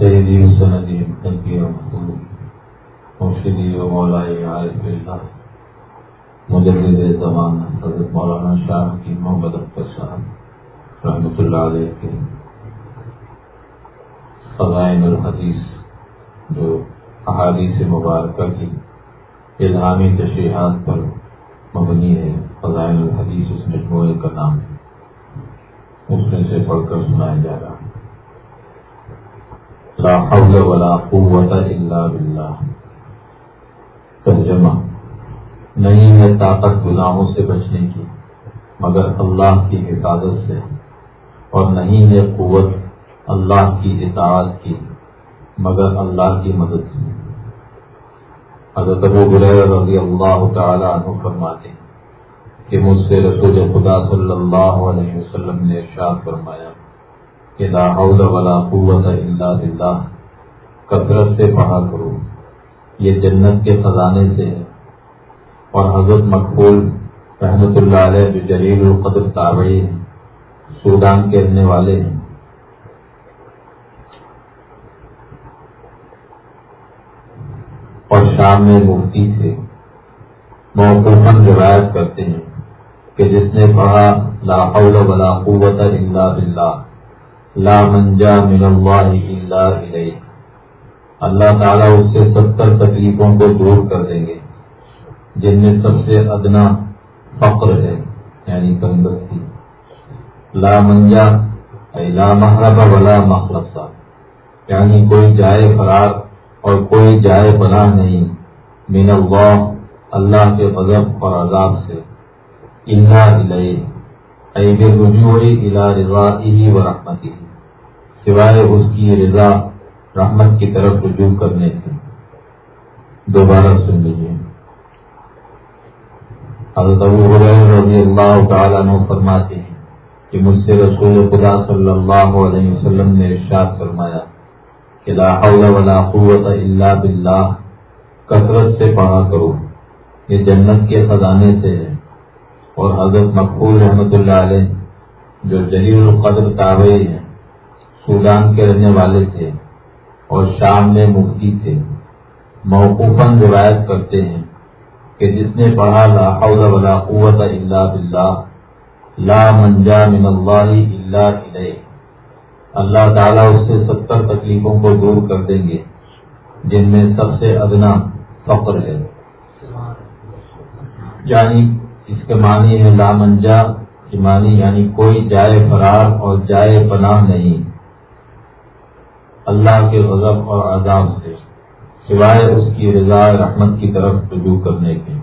سیدی و سندی نبی و محبوب مرشدی و مولائی عارف اللہ مجدد زمان حضرت مولانا شاہ کی محمد اختر صاحب رحمۃ اللہ علیہ کے فضائن الحدیث جو احادیث مبارکہ کی الہامی تشریحات پر مبنی ہے فضائن الحدیث اس مجموعے کا نام ہے۔ اس میں سے پڑھ کر سنایا جا رہا ہے۔ لا حول ولا قوت الا باللہ ترجمہ، نہیں ہے طاقت گناہوں سے بچنے کی، مگر اللہ کی حفاظت سے، اور نہیں ہے قوت اللہ کی اطاعت کی، مگر اللہ کی مدد سے۔ حضرت ابو غیر رضی اللہ تعالی عنہ فرماتے ہیں کہ مجھ سے رسول خدا صلی اللہ علیہ وسلم نے ارشاد فرمایا کہ لا حول ولا قوت الا باللہ، کثرت سے پڑھا کرو۔ یہ جنت کے خزانے سے ہے۔ اور حضرت مقبول رحمت اللہ علیہ جو جلیل القدر تابعی ہیں سودان کے رہنے والے ہیں۔ اور شام میں مفتی سے موقفن روایت کرتے ہیں کہ جس نے پڑھا لا حول ولا قوت الا باللہ لا منجا من اللہ الا الیہ۔ اللہ تعالیٰ اس سے ستر تکلیفوں کو دور کر دیں گے، جن میں سب سے ادنا فقر ہے یعنی تندرستی لا منجا لا محرب ولا مخلصہ یعنی کوئی جائے فرار اور کوئی جائے پناہ نہیں۔ من اللہ اللہ کے غضب اور عذاب سے۔ اللہ علیہ عید رجوع الا رضا و رحمتی سوائے اس کی رضا رحمت کی طرف رجوع کرنے سے دوبارہ سن لیجیے حضرت ابو رضی اللہ تعالیٰ عنہ فرماتے ہیں کہ مجھ سے رسول خدا صلی اللہ علیہ وسلم نے ارشاد فرمایا کہ لا حول ولا قوت الا باللہ، کثرت سے پڑھا کرو۔ یہ جنت کے خزانے سے ہے۔ اور حضرت مقبول رحمت اللہ علیہ، جو جلیل القدر تابعی ہیں سودان کے رہنے والے تھے اور شام میں مفتی تھے۔ موقوفاً روایت کرتے ہیں کہ جس نے پڑھا، لا حول ولا قوت الا باللہ، لا منجا من اللہ الا الیہ۔ اللہ تعالیٰ اس سے ستر تکلیفوں کو دور کر دیں گے، جن میں سب سے ادنا فقر ہے۔ یعنی اس کے معنی ہے لا منجا کی معنی یعنی کوئی جائے فرار اور جائے پناہ نہیں۔ اللہ کے غضب اور عذاب سے، سوائے اس کی رضا رحمت کی طرف رجوع کرنے کے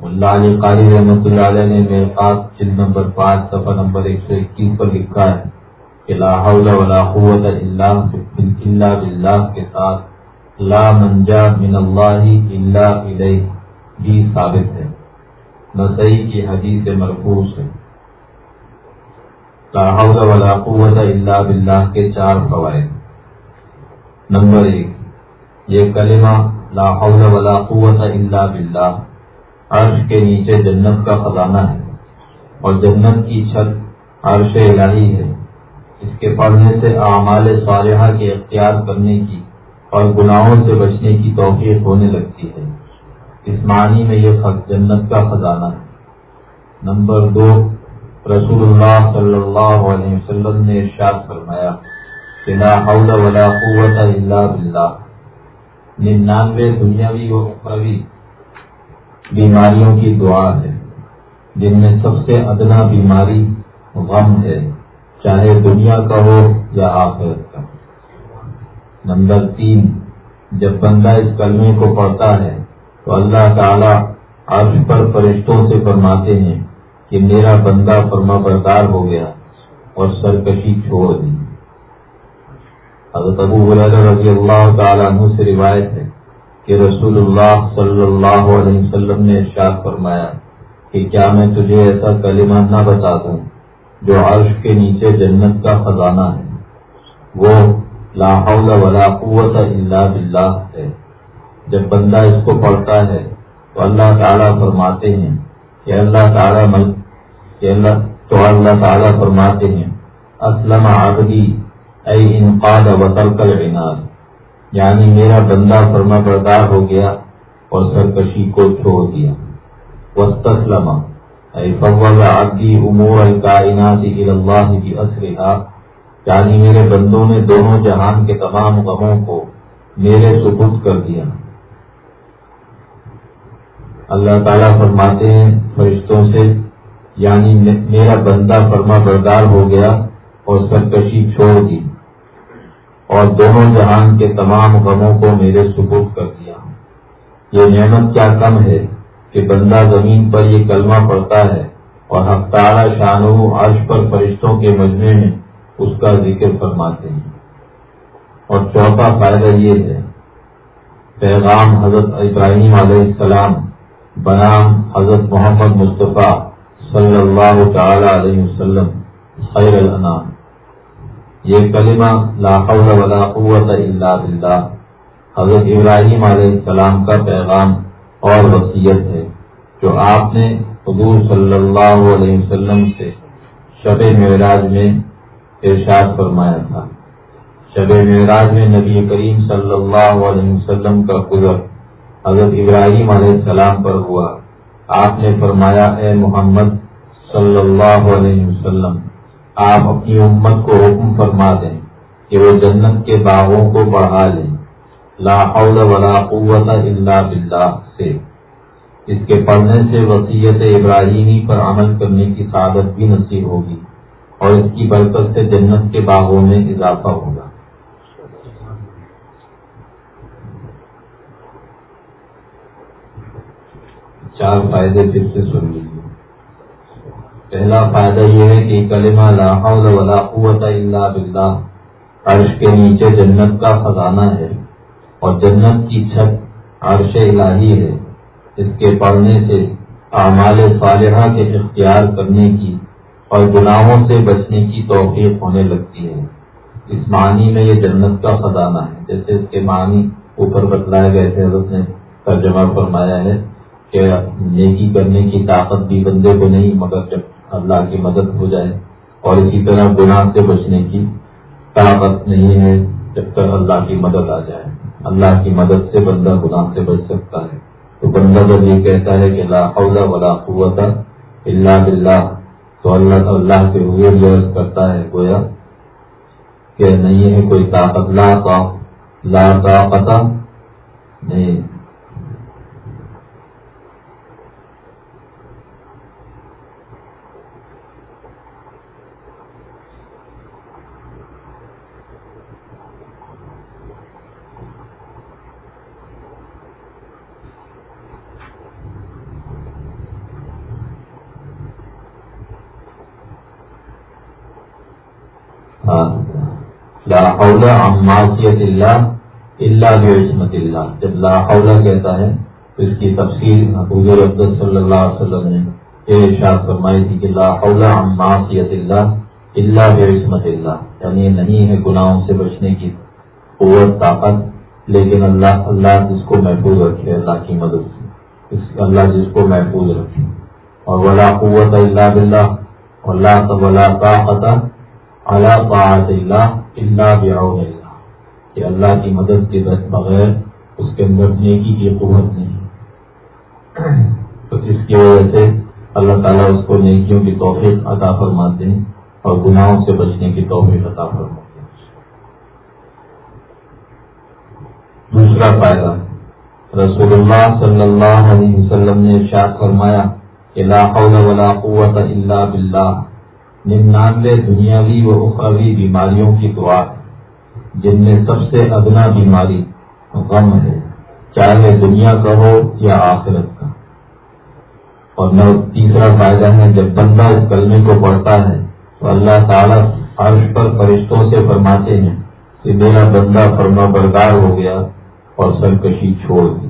اللہ علی قاری رحمۃ اللہ علیہ نے میرے پاس جلد نمبر پانچ، صفحہ نمبر ایک سو اکیس پر لکھا ہے کہ لا حول ولا قوت الا باللہ کے ساتھ لا منجا من اللہ الا الیہ۔ بھی ثابت ہے۔ نسائی کی حدیث مرفوس ہے۔ لا حول ولا قوت الا باللہ کے چار فوائد۔ نمبر ایک۔ یہ کلمہ لا حول ولا قوت الا باللہ، عرش کے نیچے جنت کا خزانہ ہے اور جنت کی چھت عرش الہی ہے۔ اس کے پڑھنے سے اعمال صالحہ کے اختیار کرنے کی اور گناہوں سے بچنے کی توفیق ہونے لگتی ہے۔ اس معنی میں یہ جنت کا خزانہ ہے۔ نمبر دو، رسول اللہ صلی اللہ علیہ وسلم نے ارشاد فرمایا لا حول ولا قوت الا باللہ۔ ننانوے دنیاوی و اخروی بیماریوں کی دعا ہے۔ جن میں سب سے ادنا بیماری غم ہے، چاہے دنیا کا ہو یا آخرت کا۔ نمبر تین، جب بندہ اس کلمے کو پڑھتا ہے تو اللہ تعالی عرش پر فرشتوں سے فرماتے ہیں کہ میرا بندہ فرما بردار ہو گیا اور سرکشی چھوڑ دی۔ حضرت ابو رضی اللہ تعالیٰ عنہ سے روایت ہے کہ رسول اللہ صلی اللہ علیہ وسلم نے ارشاد فرمایا کہ کیا میں تجھے ایسا کلمہ نہ بتا دوں جو عرش کے نیچے جنت کا خزانہ ہے؟ وہ لا حول ولا قوت الا باللہ ہے۔ جب بندہ اس کو پڑھتا ہے تو اللہ تعالیٰ فرماتے ہیں کہ اللہ تعالیٰ مل... کہ اللہ تو اللہ تعالیٰ فرماتے ہیں، اسلم عبدی اے انقاد وطل کل عناد یعنی میرا بندہ فرما بردار ہو گیا اور سرکشی کو چھوڑ دیا۔ وسطلم اے فوض عبدی امور الکائنات اللہ کی اسرحا یعنی میرے بندوں نے دونوں جہان کے تمام غموں کو میرے سبت کر دیا۔ اللہ تعالیٰ فرماتے ہیں، فرشتوں سے یعنی میرا بندہ فرما بردار ہو گیا اور سرکشی چھوڑ دی۔ اور دونوں جہان کے تمام غموں کو میرے سبوت کر دیا۔ یہ نعمت کیا کم ہے کہ بندہ زمین پر یہ کلمہ پڑتا ہے اور ہفتارہ شانو عرش پر فرشتوں کے مجمے میں اس کا ذکر فرماتے ہیں۔ اور چوتھا فائدہ یہ ہے، پیغام حضرت ابراہیم علیہ السلام، بنام حضرت محمد مصطفیٰ صلی اللہ تعالی علیہ وسلم، خیر الانام۔ یہ کلمہ لا حول ولا قوت الا باللہ۔ حضرت ابراہیم علیہ السلام کا پیغام اور وصیت ہے جو آپ نے حضور صلی اللہ علیہ وسلم سے شب معراج میں ارشاد فرمایا تھا۔ شب معراج میں نبی کریم صلی اللہ علیہ وسلم کا گزر حضرت ابراہیم علیہ السلام پر ہوا۔ آپ نے فرمایا، اے محمد صلی اللہ علیہ وسلم آپ اپنی امت کو حکم فرما دیں کہ وہ جنت کے باغوں کو بڑھا لیں لا حول ولا قوت الا باللہ سے۔ اس کے پڑھنے سے وسیعت ابراہیمی پر عمل کرنے کی سعادت بھی نصیب ہوگی اور اس کی برکت سے جنت کے باغوں میں اضافہ ہوگا۔ چار فائدے پھر سے سن لیجیے پہلا فائدہ یہ ہے کہ کلمہ لا حول ولا قوت الا باللہ، عرش کے نیچے جنت کا خزانہ ہے اور جنت کی چھت عرش الہی ہے۔ اس کے پڑھنے سے اعمال صالحہ کے اختیار کرنے کی اور گناہوں سے بچنے کی توفیق ہونے لگتی ہے۔ اس معنی میں یہ جنت کا خزانہ ہے۔ جیسے اس کے معنی اوپر بتلائے گئے تھے، حضرت نے ترجمہ فرمایا ہے کہ نیکی کرنے کی طاقت بھی بندے کو نہیں، مگر جب اللہ کی مدد ہو جائے اور اسی طرح گناہ سے بچنے کی طاقت نہیں ہے جب تک اللہ کی مدد آ جائے۔ اللہ کی مدد سے بندہ گناہ سے بچ سکتا ہے۔ تو بندہ جب یہ کہتا ہے کہ لا حول ولا قوت اللہ باللہ، تو اللہ اللہ کے ہوئے لفظ کرتا ہے، گویا کہ نہیں ہے کوئی طاقت، لا لا طاقت، نہیں۔ لا حول معصیت اللہ اللہ بعصمت اللہ۔ جب لا حول کہتا ہے تو اس کی تفصیل حضور عبد صلی اللہ علیہ وسلم نے یہ ارشاد فرمائی تھی کہ لا حول معصیت اللہ اللہ بعصمت اللہ۔ یعنی نہیں ہے گناہوں سے بچنے کی قوت، طاقت، لیکن اللہ اللہ جس کو محفوظ رکھے، اللہ کی مدد سے۔ اللہ جس کو محفوظ رکھے۔ اور ولا قوت اللہ بلّہ اللہ ولا طاقت اللہ طاعت اللہ اللہ بعون اللہ۔ کہ اللہ کی مدد کے بغیر اس کے اندر نیکی کی قوت نہیں۔ تو اس کی وجہ سے اللہ تعالیٰ اس کو نیکیوں کی توفیق عطا فرماتے ہیں اور گناہوں سے بچنے کی توفیق عطا فرماتے ہیں۔ دوسرا فائدہ، رسول اللہ صلی اللہ علیہ وسلم نے ارشاد فرمایا کہ لا حول ولا قوت الا باللہ۔ ننانوے دنیاوی و اخروی بیماریوں کی دعا جن میں سب سے ادنا بیماری غم ہے، چاہے دنیا کا ہو یا آخرت کا۔ اور نو تیسرا فائدہ ہے، جب بندہ اس کلمے کو پڑھتا ہے، تو اللہ تعالیٰ عرش پر فرشتوں سے فرماتے ہیں کہ میرا بندہ فرما بردار ہو گیا اور سرکشی چھوڑ دی۔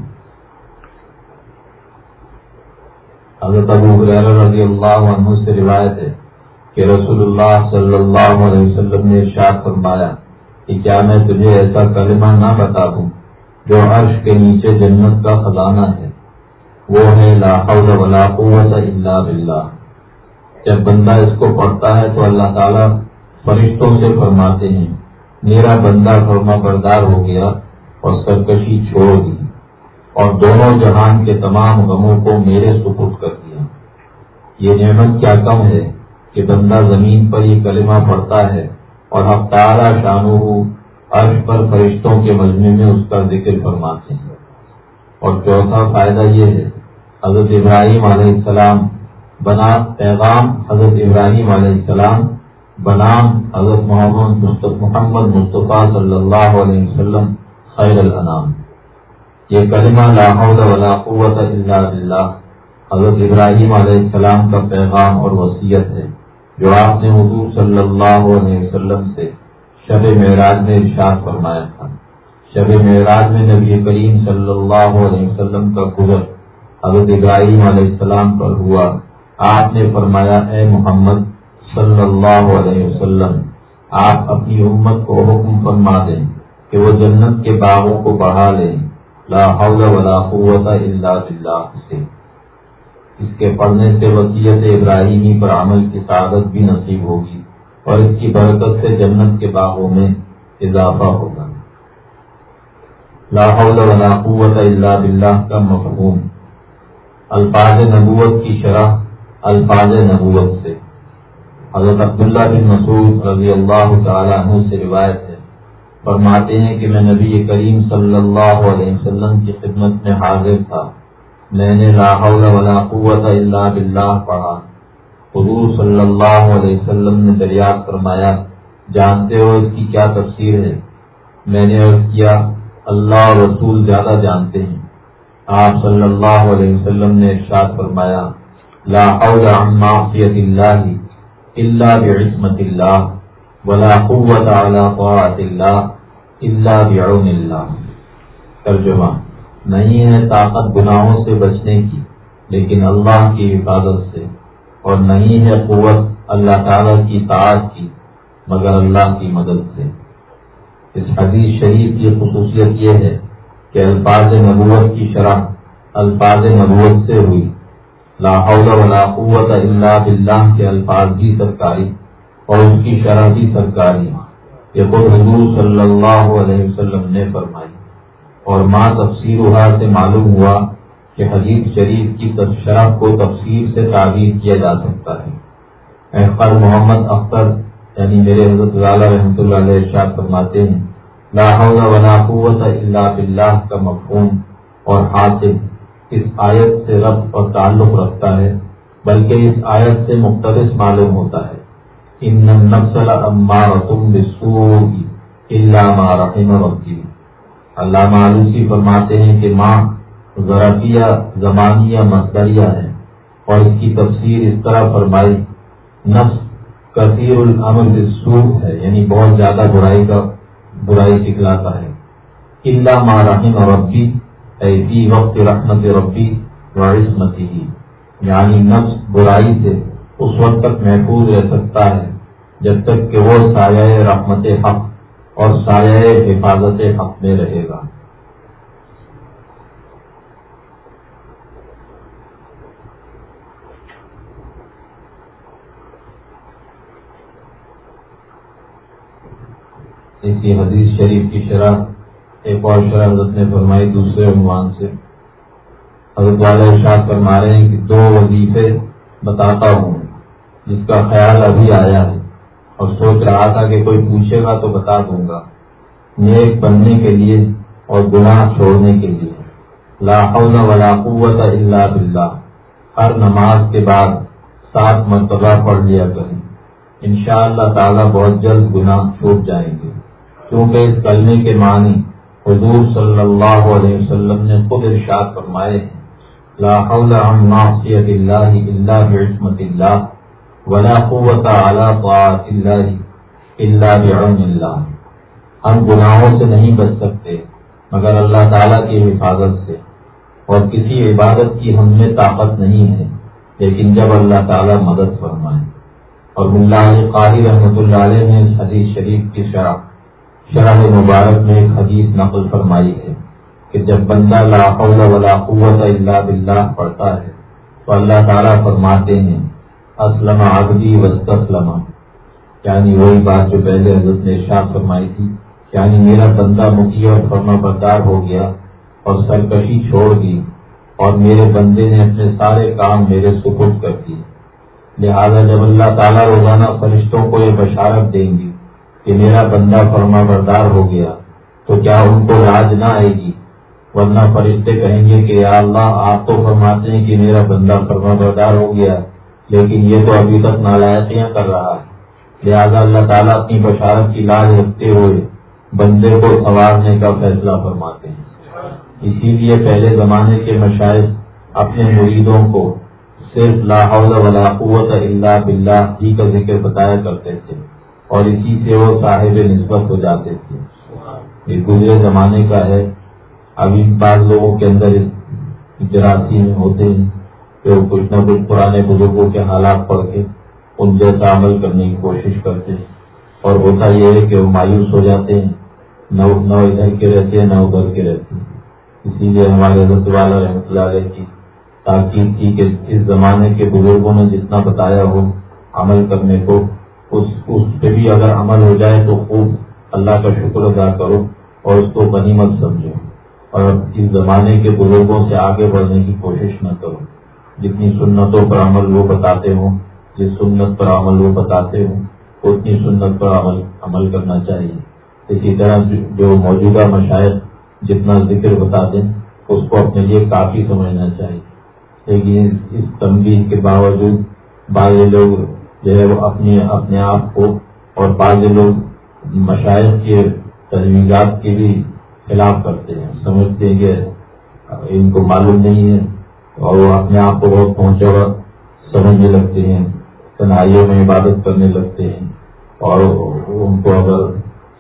حضرت ابو رضی اللہ عنہ سے روایت ہے کہ رسول اللہ صلی اللہ علیہ وسلم نے ارشاد فرمایا کہ کیا میں تجھے ایسا کلمہ نہ بتا دوں جو عرش کے نیچے جنت کا خزانہ ہے؟ وہ ہے لا حول ولا قوت الا باللہ۔ جب بندہ اس کو پڑھتا ہے تو اللہ تعالیٰ فرشتوں سے فرماتے ہیں، میرا بندہ فرما بردار ہو گیا اور سرکشی چھوڑ دی۔ اور دونوں جہان کے تمام غموں کو میرے سپرد کر دیا۔ یہ نعمت کیا کم ہے؟ کہ بندہ زمین پر یہ کلمہ پڑتا ہے اور ہفتارہ شانو عرش پر فرشتوں کے مجمے میں اس کا ذکر فرماتے ہیں۔ اور چوتھا فائدہ یہ ہے، حضرت ابراہیم علیہ السلام بنا پیغام حضرت ابراہیم علیہ السلام بنام حضرت محمد محمد مصطفیٰ صلی اللہ علیہ وسلم خیر الانام۔ یہ کلمہ لاہور ولا قوت اللہ بلّہ حضرت ابراہیم علیہ السلام کا پیغام اور وصیت ہے۔ جو آپ نے حضور صلی اللہ علیہ وسلم سے شب معراج میں ارشاد فرمایا تھا۔ شب معراج میں نبی کریم صلی اللہ علیہ وسلم کا گزر حضرت ابراہیم علیہ السلام پر ہوا۔ آپ نے فرمایا، اے محمد صلی اللہ علیہ وسلم، آپ اپنی امت کو حکم فرما دیں کہ وہ جنت کے باغوں کو بڑھا لیں۔ لا حول ولا قوت الا باللہ سے۔ اس کے پڑھنے سے وسیعت ابراہیمی پر عمل کی سعادت بھی نصیب ہوگی اور اس کی برکت سے جنت کے باغوں میں اضافہ ہوگا۔ لا حول ولا قوت الا باللہ کا مفہوم۔ الفاظ نبوت کی شرح الفاظ نبوت سے۔ حضرت عبداللہ بن مسعود رضی اللہ تعالیٰ عنہ سے روایت ہے۔ فرماتے ہیں کہ میں نبی کریم صلی اللہ علیہ وسلم کی خدمت میں حاضر تھا۔ میں نے لا حول ولا قوت الا باللہ پڑھا۔ حضور صلی اللہ علیہ وسلم نے دریافت فرمایا، جانتے ہو اس کی کیا تفسیر ہے؟ میں نے عرض کیا، اللہ اور رسول زیادہ جانتے ہیں۔ آپ صلی اللہ علیہ وسلم نے ارشاد فرمایا، لا حول عن معصیت اللہ الا بعصمت اللہ، ولا قوت على طاعت اللہ الا بعون اللہ۔ ترجمہ نہیں ہے طاقت گناہوں سے بچنے کی، لیکن اللہ کی حفاظت سے۔ اور نہیں ہے قوت اللہ تعالی کی طاعت کی، مگر اللہ کی مدد سے۔ اس حدیث شریف کی خصوصیت یہ ہے کہ الفاظ نبوت کی شرح الفاظ نبوت سے ہوئی۔ لا حول ولا قوت الا باللہ کے الفاظ بھی سرکاری اور اس کی شرح بھی سرکاری۔ یہ خود حضور صلی اللہ علیہ وسلم نے فرمائی۔ اور ماں تفسیر سے معلوم ہوا کہ حدیث شریف کی شرح کو تفسیر سے تعبیر کیا جا سکتا ہے۔ احفر محمد اختر یعنی میرے حضرت رحمۃ اللہ علیہ ارشاد فرماتے ہیں، لا حول ولا قوت الا باللہ کا مفہوم اور حاصل اس آیت سے رب اور تعلق رکھتا ہے، بلکہ اس آیت سے مختلف معلوم ہوتا ہے۔ ان اللہ معلوسی فرماتے ہیں کہ ماں ذرافیہ زمانیہ، مصدریہ ہے اور اس کی تفسیر اس طرح فرمائی، نفس کثیر العمل بالسوء ہے یعنی بہت زیادہ برائی کا، برائی سکھلاتا ہے۔ اللہ ماں رحم ربی ایسی وقت رحمت ربی و عصمتی۔ یعنی نفس برائی سے اس وقت تک محفوظ رہ سکتا ہے، جب تک کہ وہ سایہ رحمت حق اور سایہ حفاظت حق میں رہے گا۔ اسی حدیث شریف کی شرح ایک اور شرح حضرت نے فرمائی دوسرے عنوان سے۔ حضرت والے ارشاد فرما رہے ہیں کہ دو وظیفے بتاتا ہوں، جس کا خیال ابھی آیا ہے۔ اور سوچ رہا تھا کہ کوئی پوچھے گا تو بتا دوں گا۔ نیک بننے کے لیے اور گناہ چھوڑنے کے لیے۔ لا حول ولا قوت الا باللہ۔ ہر نماز کے بعد سات مرتبہ پڑھ لیا کریں۔ انشاءاللہ اللہ بہت جلد گناہ چھوٹ جائیں گے۔ کیونکہ اس کلمے کے معنی حضور صلی اللہ علیہ وسلم نے خود ارشاد فرمائے لا حول عن معصیت اللہ الا بعصمت اللہ۔ ولا قوت على طاعت اللہ الا بعون اللہ ہم گناہوں سے نہیں بچ سکتے، مگر اللہ تعالیٰ کی حفاظت سے۔ اور کسی عبادت کی ہم میں طاقت نہیں ہے، لیکن جب اللہ تعالیٰ مدد فرمائے۔ اور اللہ قاری رحمۃ اللہ علیہ نے حدیث شریف کی شرح شرح مبارک میں ایک حدیث نقل فرمائی ہے کہ جب بندہ لا حول ولا قوت الا باللہ پڑھتا ہے تو اللہ تعالیٰ فرماتے ہیں اسلم عبدی وسطلم یعنی وہی بات جو پہلے حضرت نے ارشاد فرمائی تھی یعنی میرا بندہ مکھی اور فرما بردار ہو گیا اور سرکشی چھوڑ دی اور میرے بندے نے اپنے سارے کام میرے سپرد کر دیے۔ لہذا جب اللہ تعالیٰ روزانہ فرشتوں کو یہ بشارت دیں گی کہ میرا بندہ فرما بردار ہو گیا، تو کیا ان کو راج نہ آئے گی؟ ورنہ فرشتے کہیں گے کہ یا اللہ، آپ تو فرماتے ہیں کہ میرا بندہ فرما بردار ہو گیا۔ لیکن یہ تو ابھی تک نالائقیاں کر رہا ہے۔ لہٰذا اللہ تعالیٰ اپنی بشارت کی لاج رکھتے ہوئے بندے کو سنوارنے کا فیصلہ فرماتے ہیں۔ اسی لیے پہلے زمانے کے مشاہد اپنے مریدوں کو صرف لاہور ولا قوت اللہ بلّہ ہی کا ذکر بتایا کرتے تھے اور اسی سے وہ صاحب نسبت ہو جاتے تھے۔ یہ گزرے زمانے کا ہے۔ ابھی بعض لوگوں کے اندر جراثیم ہوتے ہیں۔ کہ کچھ نہ کچھ پرانے بزرگوں کے حالات پڑھ کے ان جیسا عمل کرنے کی کوشش کرتے ہیں۔ اور ہوتا یہ ہے کہ وہ مایوس ہو جاتے ہیں۔ نہ نہ ادھر کے رہتے ہیں، نہ ادھر کے رہتے ہیں۔ اسی لیے ہمارے حضرت والا رحمۃ اللہ علیہ کی تاکید کی کہ اس زمانے کے بزرگوں نے جتنا بتایا ہو عمل کرنے کو، اس اس پہ بھی اگر عمل ہو جائے تو خوب اللہ کا شکر ادا کرو اور اس کو غنیمت سمجھو۔ اور اس زمانے کے بزرگوں سے آگے بڑھنے کی کوشش نہ کرو۔ جتنی سنتوں پر عمل وہ بتاتے ہوں، جس سنت پر عمل وہ بتاتے ہوں، اتنی سنت پر عمل عمل کرنا چاہیے۔ اسی طرح جو موجودہ مشاعر جتنا ذکر بتا دیں اس کو اپنے لیے کافی سمجھنا چاہیے۔ لیکن اس تنگی کے باوجود بعض لوگ جو ہے وہ اپنے اپنے آپ کو اور بعض لوگ مشاعر کے تجویزات کے بھی خلاف کرتے ہیں۔ سمجھتے ہیں کہ ان کو معلوم نہیں ہے۔ اور وہ اپنے آپ کو بہت پہنچا ہوا سمجھنے لگتے ہیں، تنہائیوں میں عبادت کرنے لگتے ہیں۔ اور ان کو اگر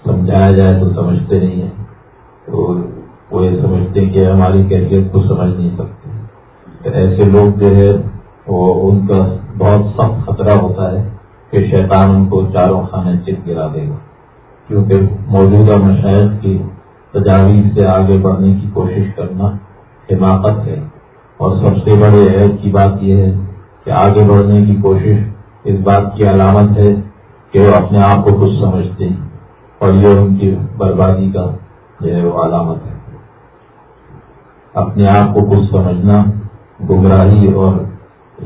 سمجھایا جائے تو سمجھتے نہیں ہیں۔ تو وہ یہ سمجھتے ہیں کہ ہماری کیفیت کو سمجھ نہیں سکتے۔ ایسے لوگ جو ہے وہ ان کا بہت سخت خطرہ ہوتا ہے کہ شیطان ان کو چاروں خانے چت گرا دے گا۔ کیونکہ موجودہ مشاہد کی تجاویز سے آگے بڑھنے کی کوشش کرنا حماقت ہے۔ اور سب سے بڑے عید کی بات یہ ہے کہ آگے بڑھنے کی کوشش اس بات کی علامت ہے کہ وہ اپنے آپ کو کچھ سمجھتے ہیں اور یہ ان کی بربادی کا جو ہے وہ علامت ہے۔ اپنے آپ کو کچھ سمجھنا گمراہی اور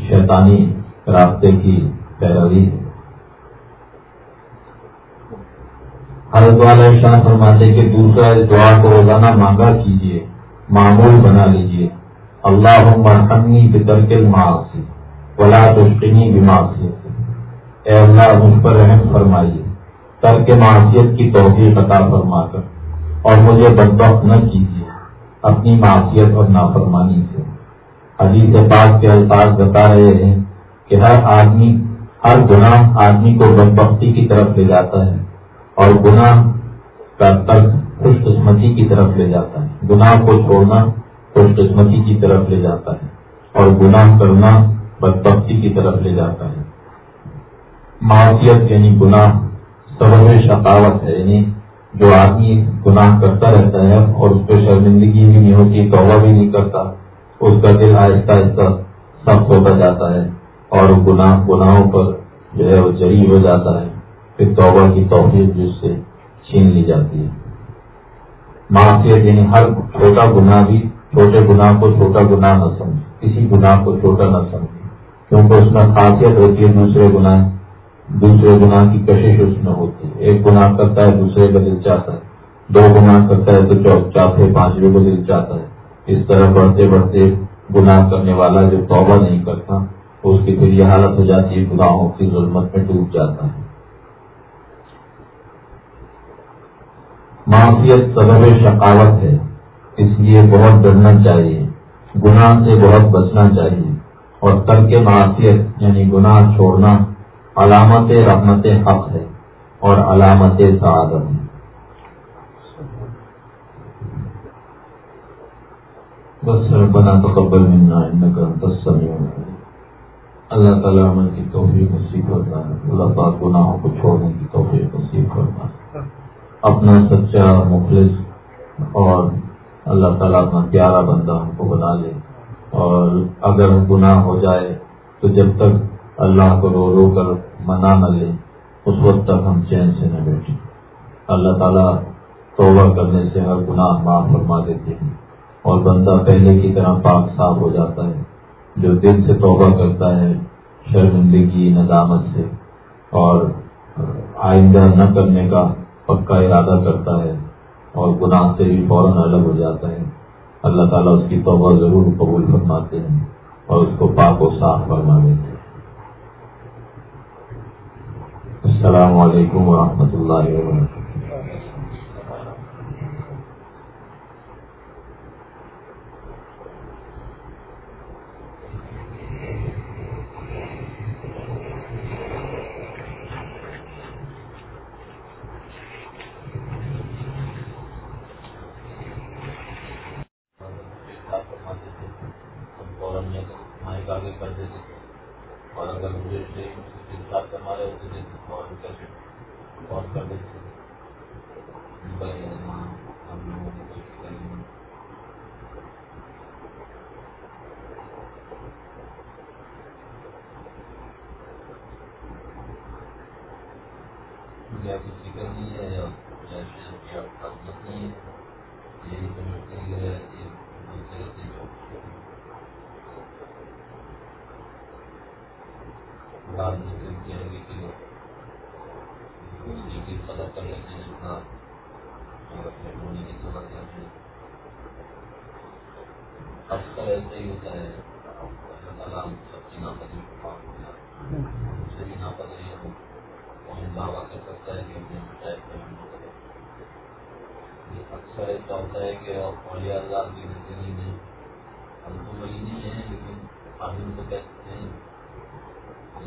شیطانی راستے کی پیروی ہے۔ حضرت والا شاہ فرماتے کہ دوسرا اس دعا کو روزانہ مانگا کیجیے معمول بنا لیجیے اللہ مرحمی بتر کے ولا تشکنی بیمار اے اللہ، مجھ پر رحم فرمائیے تر کے معاشیت کی توفیق عطا فرما کر، اور مجھے بدبخت نہ کیجیے، اپنی معاشیت اور نافرمانی سے۔ حدیث پاک کے الفاظ بتا رہے ہیں کہ ہر آدمی، ہر گناہ آدمی کو بدبختی کی طرف لے جاتا ہے، اور گناہ کا ترک خوش قسمتی کی طرف لے جاتا ہے۔ گناہ کو چھوڑنا خوش قسمتی کی طرف لے جاتا ہے اور گناہ کرنا بدبختی کی طرف لے جاتا ہے۔ معاشیت یعنی گناہ، سبب شقاوت ہے یعنی جو آدمی گناہ کرتا رہتا ہے اور اس پہ شرمندگی بھی نہیں ہوتی، توبہ بھی نہیں کرتا، اس کا دل آہستہ آہستہ سخت ہوتا جاتا ہے اور گناہ، گناہوں پر جو ہے وہ جری ہو جاتا ہے۔ پھر توبہ کی توفیق جو اس سے چھین لی جاتی ہے۔ معاشیت یعنی ہر چھوٹا گناہ بھی چھوٹے گناہ کو چھوٹا گناہ نہ سمجھے کسی گناہ کو چھوٹا نہ سمجھے کیونکہ اس میں خاصیت ہوتی ہے، دوسرے گناہ دوسرے گناہ کی کشش اس میں ہوتی ہے۔ ایک گناہ کرتا ہے، دوسرے کا دل چاہتا ہے۔ دو گناہ کرتا ہے تو چوتھے، پانچویں کو دل چاہتا ہے۔ اس طرح بڑھتے بڑھتے گناہ کرنے والا جو توبہ نہیں کرتا، اس کی پھر یہ حالت ہو جاتی ہے، گناہوں کی ظلمت میں ڈوب جاتا ہے۔ معافیت سبب شقاوت ہے۔ اس لیے بہت ڈرنا چاہیے، گناہ سے بہت بچنا چاہیے اور ترک معاشیت یعنی گناہ چھوڑنا علامت رحمت حق ہے اور علامت سعادت ہے۔ بس بنا تقبل منا سمیع اللہ تعالیٰ عمل کی توفیق نصیب کرتا ہے اللہ پاک گناہوں کو چھوڑنے کی توفیق نصیب کرتا ہے اپنا سچا مخلص اور اللہ تعالیٰ اپنا پیارا بندہ ہم کو بنا لے۔ اور اگر گناہ ہو جائے، تو جب تک اللہ کو رو رو کر منا نہ لے اس وقت تک ہم چین سے نہ بیٹھیں۔ اللہ تعالیٰ توبہ کرنے سے ہر گناہ معاف فرما دیتے ہیں۔ اور بندہ پہلے کی طرح پاک صاف ہو جاتا ہے، جو دل سے توبہ کرتا ہے، شرمندگی، ندامت سے اور آئندہ نہ کرنے کا پکا ارادہ کرتا ہے۔ اور گناہ سے بھی فوراً الگ ہو جاتا ہے۔ اللہ تعالیٰ اس کی توبہ ضرور قبول فرماتے ہیں اور اس کو پاک و صاف فرما دیتے ہیں۔ السلام علیکم ورحمۃ اللہ وبرکاتہ۔ اکثر ایسا ہی ہوتا ہے اللہ سب کی ناپذیر کو پاک ہوتا ہے اس سے بھی ناپذیر ہو کون دعویٰ کر سکتا ہے کہ اپنے مشاہد اکثر ایسا ہوتا ہے کہ اولیاء اللہ کی زندگی میں ہم تو وہی نہیں ہیں لیکن قانون تو کہتے ہیں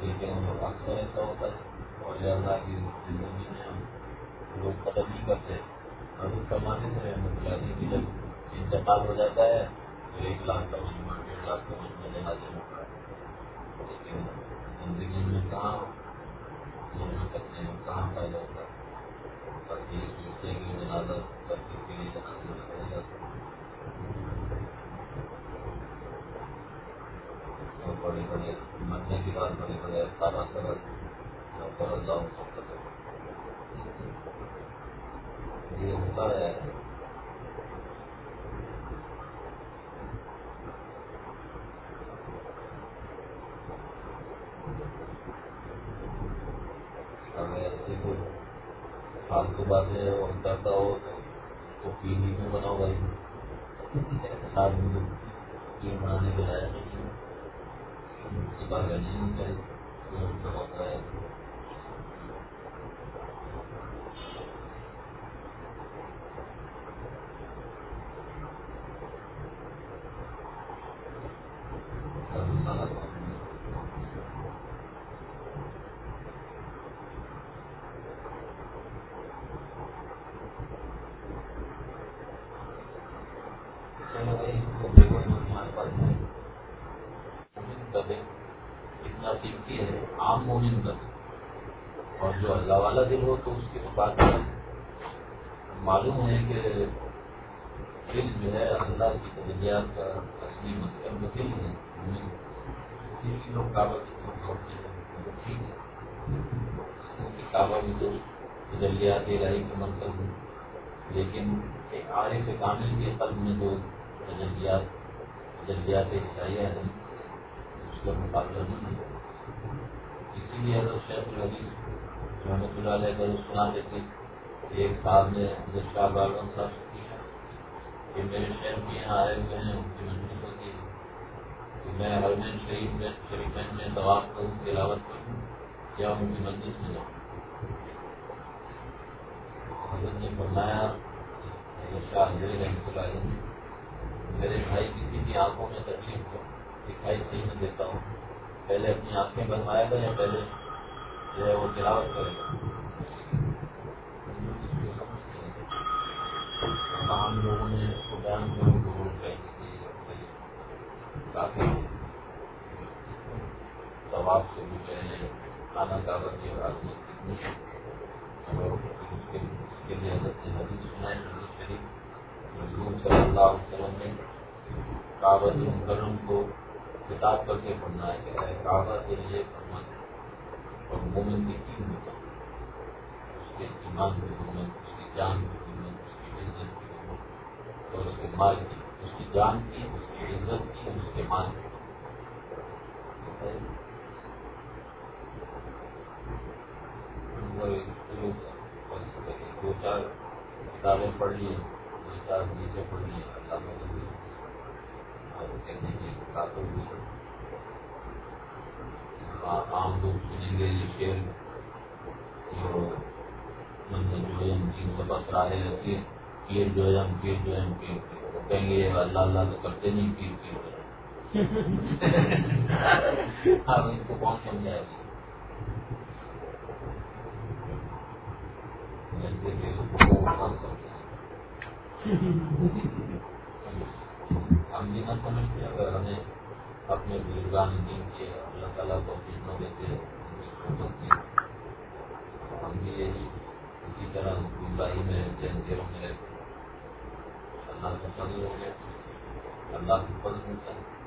لیکن اکثر ایسا ہوتا ہے اولیاء اللہ کی زندگی میں ہم لوگ قدر نہیں کرتے حضرت فرماتے تھے رحمۃ اللہ جی کی جب انتقال ہو جاتا ہے، تو ایک لاکھ کا مجمع ڈیڑھ لاکھ کا مجمع لینا دینا پڑا لیکن زندگی میں کہاں ظلم کرتے ہیں کہاں فائدہ ہوتا ہے؟ تقدیر سوچتے ہیں کہ جنازہ تقدیر کے لیے جنازہ کرے گا بڑے بڑے مرنے کے بعد بڑے بڑے افطارہ کرت اور اللہ یہ ہوتا ہے۔ فالتو باتیں اور کرتا ہو تو پی ہی میں بناؤ بھائی؟ آدمی ٹیم بنانے کے لائق نہیں۔ کی بات نہیں کرے ہوتا ہے۔ اتنا قیمتی ہے، عام مومن کا اور جو اللہ والا دل ہو تو اس کی تو بات معلوم ہے کہ دل جو ہے اللہ کی تجلیات کا اصلی مسئلہ جو دل ہے۔ لوگ کعبہ کی طرف لوٹتے ہیں، وہ ٹھیک ہے۔ کعبہ بھی تو تجلیات الہی کا مرکز ہے۔ لیکن ایک عارف کامل کے قلب میں جو تجلیات تجلیات الہیہ ہیں، اس کا مقابلہ نہیں ہے اسی لیے حضرت شیخ الحدیث رحمۃ اللہ علیہ کا سنا دیتے ایک سال میں حضرت شاہ باغن صاحب سے پوچھا کہ میرے شہر کے یہاں آئے ہوئے ہیں، ان کی مجبور ہوتی ہے۔ کہ میں ہرمین شریف میں شریفین میں طواف کروں تلاوت کروں، یا ان کی مجلس میں جاؤں۔ حضرت نے فرمایا، حضرت شاہ حضرت رحمۃ اللہ علیہ میرے بھائی کسی بھی آنکھوں میں تکلیف ہو، دکھائی صحیح نہیں دیتا ہوں۔ پہلے اپنی آنکھیں بنوایا گا یا پہلے جو ہے وہ تلاوت کرے گا تمام لوگوں نے اس کو بیان کروں ضرور کہیں کافی ثواب سے بھی پہلے کھانا کاغذ کی عادت کتنی اور اس کے لیے حدیث سنائے حضور صلی اللہ علیہ وسلم نے کاغذ مکرم کو کتاب کر کے پڑھنا ہے کہ کعبہ کے لیے فرمان اور مومن کی تین ہوتا اس کے ایمان کی حکومت اس کی جان کی حکومت اس کی عزت کی حکومت اور اس کے مال کی، اس کی جان کی، اس کی عزت کی، اس کے مال کی۔ دو چار کتابیں پڑھ لی دو چار نیچے اللہ مدد اور کہنے کی بھی عام لوگ سنیں گے، یہ شعر جو تین سو سترہ ہے رسی پیر جو ہے، ہم پیر جو ہے، ہم پیر وہ کہیں گے، اللہ اللہ تو کرتے نہیں پیر پیر اب ان کو کون سمجھائے گی ہم یہ نہ سمجھتے اگر ہمیں اپنے بزرگان دین کے اللہ تعالیٰ کو نہ دیتے، ہم بھی یہی اسی طرح گمراہی میں جینتوں میں اللہ کا فضل ہو گیا اللہ کی فضل ملتا ہے